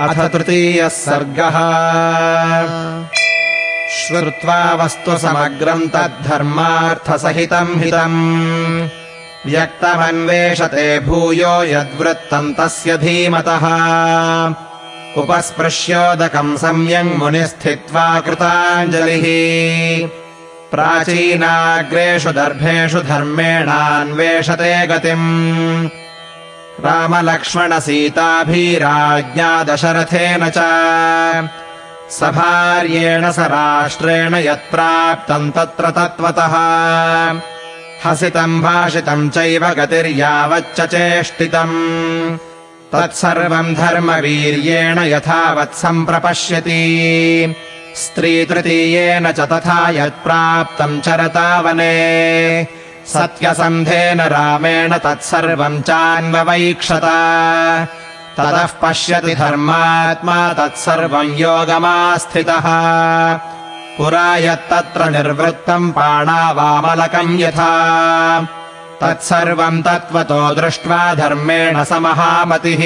अथ तृतीयः सर्गः। श्रुत्वा वस्तु समग्रम् तद्धर्मार्थसहितम् हितम्। व्यक्तमन्वेषते भूयो यद्वृत्तम् तस्य धीमतः। उपस्पृश्योदकम् सम्यङ् मुनिस्थित्वा कृताञ्जलिः। प्राचीनाग्रेषु दर्भेषु धर्मेणान्वेषते गतिम् रामलक्ष्मणसीताभिराज्ञा दशरथेन च। सभार्येण स राष्ट्रेण यत्प्राप्तम् तत्र तत्त्वतः। हसितम् भाषितम् चैव गतिर्यावच्च चेष्टितम्। तत्सर्वम् धर्मवीर्येण यथावत् सम्प्रपश्यति। स्त्रीतृतीयेन च तथा यत्प्राप्तम् चरतावने सत्यसन्धेन रामेण तत्सर्वम् चान्ववैक्षत। ततः पश्यति धर्मात्मा तत्सर्वम् योगमास्थितः। पुरा यत्तत्र निर्वृत्तम् पाणावामलकम् यथा। तत्सर्वम् तत्त्वतो दृष्ट्वा धर्मेण स महामतिः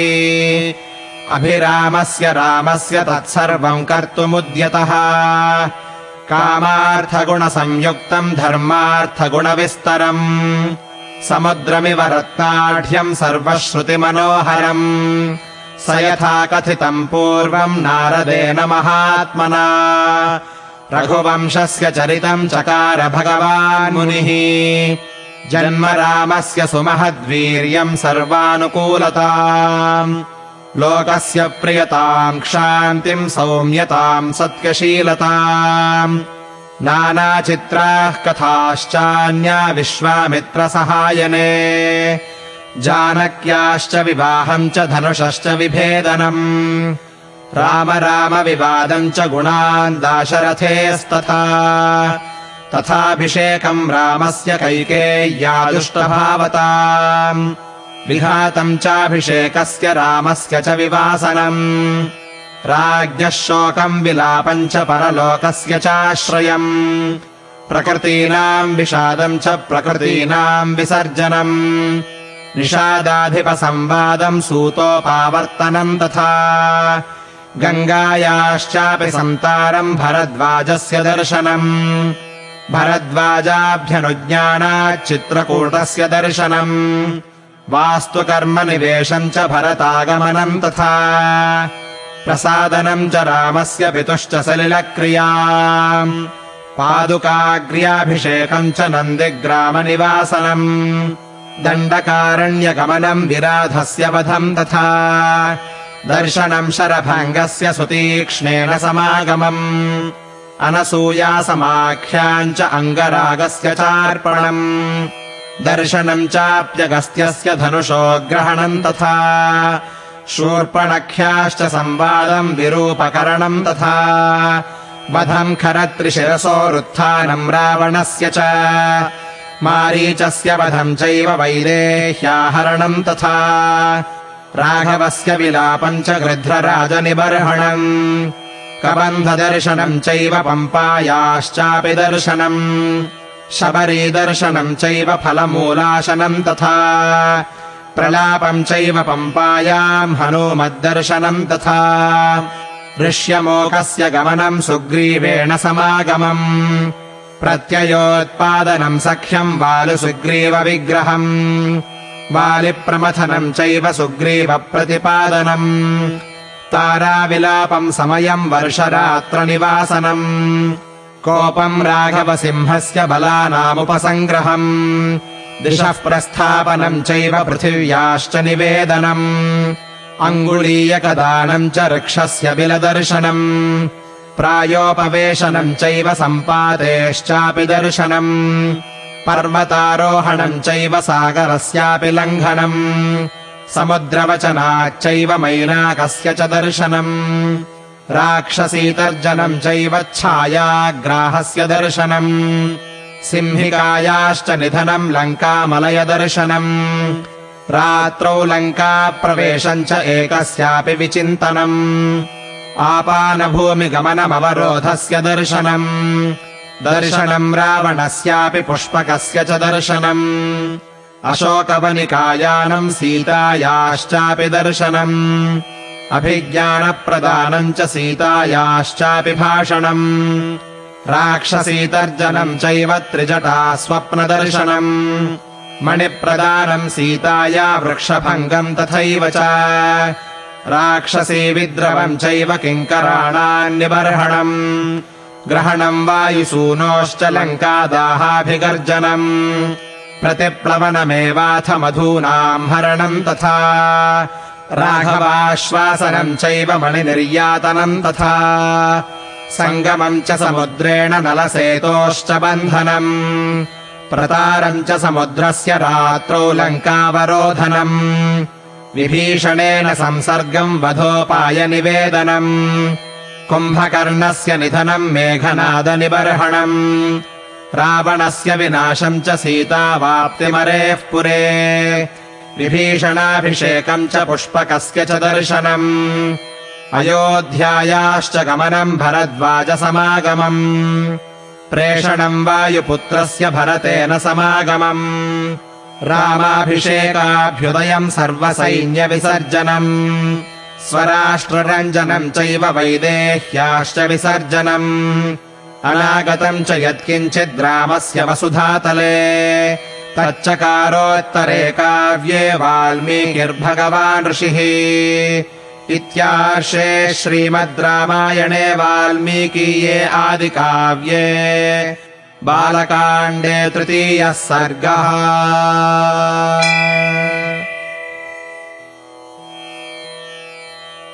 अभिरामस्य रामस्य तत्सर्वम् कर्तुमुद्यतः कामार्थगुणसंयुक्तम् धर्मार्थगुणविस्तरम् समुद्रमिव रत्नाढ्यम् सर्वश्रुतिमनोहरम् स यथा कथितम् पूर्वम् नारदेन महात्मना रघुवंशस्य चरितम् चकार भगवान् मुनिः जन्म रामस्य सुमहद्वीर्यम् सर्वानुकूलताम् लोकस्य प्रियताम् क्षान्तिम् सौम्यताम् सत्यशीलताम् नानाचित्राः कथाश्चान्या विश्वामित्रसहायने। जानक्याश्च विवाहम् च धनुषश्च विभेदनम्। राम राम विवादम् च गुणान् दाशरथेस्तथा। तथाभिषेकम् रामस्य कैकेय्यादुष्टभावताम् विघातम् चाभिषेकस्य रामस्य च विवासनम्। राज्ञः शोकम् विलापम् च परलोकस्य चाश्रयम्। प्रकृतीनाम् विषादम् च प्रकृतीनाम् विसर्जनम्। निषादाधिपसंवादम् सूतोपावर्तनम् तथा। गङ्गायाश्चापि सन्तारम् भरद्वाजस्य दर्शनम्। भरद्वाजाभ्यनुज्ञानाच्चित्रकूटस्य दर्शनम् वास्तुकर्मनिवेशम् च भरतागमनम् तथा प्रसादनम् च रामस्य पितुश्च सलिलक्रिया पादुकाग्र्याभिषेकम् च नन्दिग्रामनिवासनम् दण्डकारण्यगमनम् विराधस्य वधम् तथा दर्शनम् शरभङ्गस्य सुतीक्ष्णेन समागमम् अनसूयासमाख्याम् च अङ्गरागस्य चार्पणम् दर्शनम् चाप्यगस्त्यस्य धनुषो ग्रहणम् तथा। शूर्पणख्याश्च संवादम् विरूपकरणम् तथा। वधम् खरत्रिशिरसोरुत्थानम् रावणस्य च। मारीचस्य वधम् चैव वैदेह्याहरणम् तथा। राघवस्य विलापम् च गृध्रराजनिबर्हणम्। कबन्धदर्शनम् चैव पम्पायाश्चापि दर्शनम् शबरीदर्शनम् चैव फलमूलाशनम् तथा। प्रलापम् चैव पम्पायाम् हनूमद्दर्शनम् तथा। ऋष्यमोकस्य गमनम् सुग्रीवेण समागमम्। प्रत्ययोत्पादनम् सख्यम् वालुसुग्रीवविग्रहम् वालिप्रमथनम् चैव सुग्रीवप्रतिपादनम्। ताराविलापम् समयम् वर्षरात्रनिवासनम् कोपम् राघवसिंहस्य बलानामुपसङ्ग्रहम्। दिशः प्रस्थापनम् चैव पृथिव्याश्च निवेदनम्। अङ्गुलीयकदानम् च वृक्षस्य बिलदर्शनम्। प्रायोपवेशनम् चैव सम्पातेश्चापि दर्शनम्। पर्वतारोहणम् चैव सागरस्यापि लङ्घनम्। समुद्रवचनाच्चैव मैनाकस्य च दर्शनम् राक्षसीतर्जनम् चैव छायाग्राहस्य दर्शनम्। सिंहिकायाश्च निधनम् लङ्कामलयदर्शनम्। रात्रौ लङ्काप्रवेशम् च एकस्यापि विचिन्तनम्। आपानभूमिगमनमवरोधस्य दर्शनम्। दर्शनम् रावणस्यापि पुष्पकस्य च दर्शनम्। अशोकवनिकायानम् सीतायाश्चापि दर्शनम् अभिज्ञानप्रदानम् च सीतायाश्चापि भाषणम्। राक्षसीतर्जनम् चैव त्रिजटा स्वप्नदर्शनम्। मणिप्रदानम् सीताया वृक्षभङ्गम् तथैव च। राक्षसी विद्रवम् चैव किङ्कराणान्निबर्हणम्। ग्रहणम् वायुसूनोश्च लङ्कादाहाभिगर्जनम्। प्रतिप्लवनमेवाथ मधूनाम् हरणम् तथा राघवाश्वासनम् चैव मणिनिर्यातनम् तथा। सङ्गमम् च समुद्रेण नलसेतोश्च बन्धनम्। प्रतारम् च समुद्रस्य रात्रौ लङ्कावरोधनम्। विभीषणेन संसर्गम् वधोपायनिवेदनम्। कुम्भकर्णस्य निधनम् मेघनादनिबर्हणम्। रावणस्य विनाशम् च सीतावाप्तिमरेः पुरे विभीषणाभिषेकम् च पुष्पकस्य च दर्शनम्। अयोध्यायाश्च गमनम् भरद्वाजसमागमम्। प्रेषणम् वायुपुत्रस्य भरतेन समागमम्। रामाभिषेकाभ्युदयम् सर्वसैन्यविसर्जनम्। स्वराष्ट्ररञ्जनम् चैव वैदेह्याश्च विसर्जनम्। अनागतम् च यत्किञ्चिद्रामस्य वसुधातले तच्चकारोत्तरे काव्ये वाल्मीकिर्भगवान् ऋषिः इत्यार्षे श्रीमद् रामायणे वाल्मीकीये आदिकाव्ये बालकाण्डे तृतीयः सर्गः